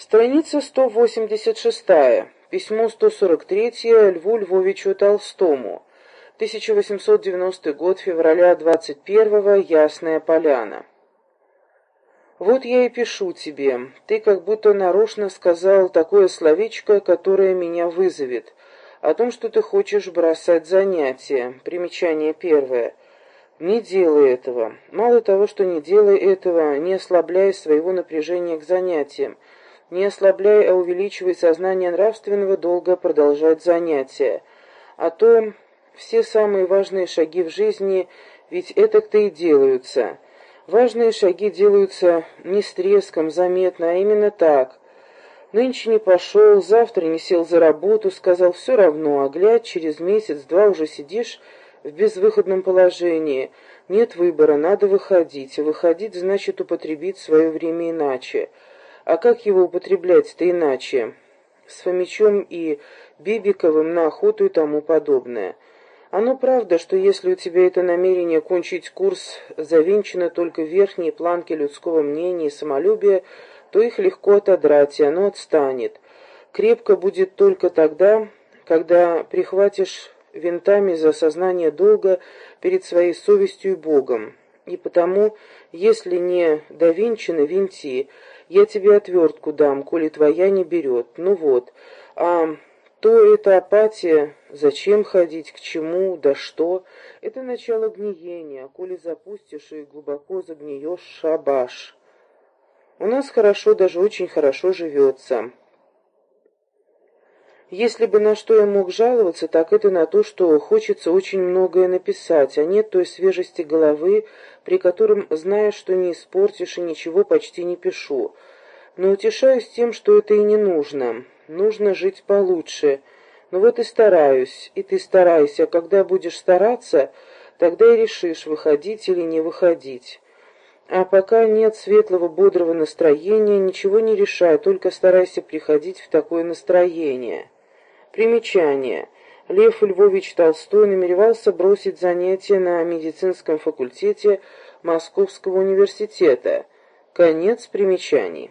Страница 186. Письмо 143 Льву Львовичу Толстому. 1890 год, февраля 21 Ясная Поляна. Вот я и пишу тебе. Ты как будто нарочно сказал такое словечко, которое меня вызовет. О том, что ты хочешь бросать занятия. Примечание первое. Не делай этого. Мало того, что не делай этого, не ослабляй своего напряжения к занятиям не ослабляй, а увеличивай сознание нравственного долга продолжать занятия. А то все самые важные шаги в жизни ведь это-то и делаются. Важные шаги делаются не с треском, заметно, а именно так. Нынче не пошел, завтра не сел за работу, сказал все равно, а глядь, через месяц-два уже сидишь в безвыходном положении. Нет выбора, надо выходить. Выходить значит употребить свое время иначе. А как его употреблять-то иначе? С Фомичом и Бибиковым на охоту и тому подобное. Оно правда, что если у тебя это намерение кончить курс завинчено только в верхней планке людского мнения и самолюбия, то их легко отодрать, и оно отстанет. Крепко будет только тогда, когда прихватишь винтами за сознание долга перед своей совестью и Богом. И потому, если не довинчено, винти, я тебе отвертку дам, коли твоя не берет. Ну вот. А то это апатия, зачем ходить, к чему, да что. Это начало гниения, а коли запустишь и глубоко загниешь, шабаш. У нас хорошо, даже очень хорошо живется. Если бы на что я мог жаловаться, так это на то, что хочется очень многое написать, а нет той свежести головы, при котором, зная, что не испортишь и ничего почти не пишу. Но утешаюсь тем, что это и не нужно. Нужно жить получше. Ну вот и стараюсь, и ты старайся. Когда будешь стараться, тогда и решишь, выходить или не выходить. А пока нет светлого, бодрого настроения, ничего не решай, только старайся приходить в такое настроение». Примечание. Лев Львович Толстой намеревался бросить занятия на медицинском факультете Московского университета. Конец примечаний.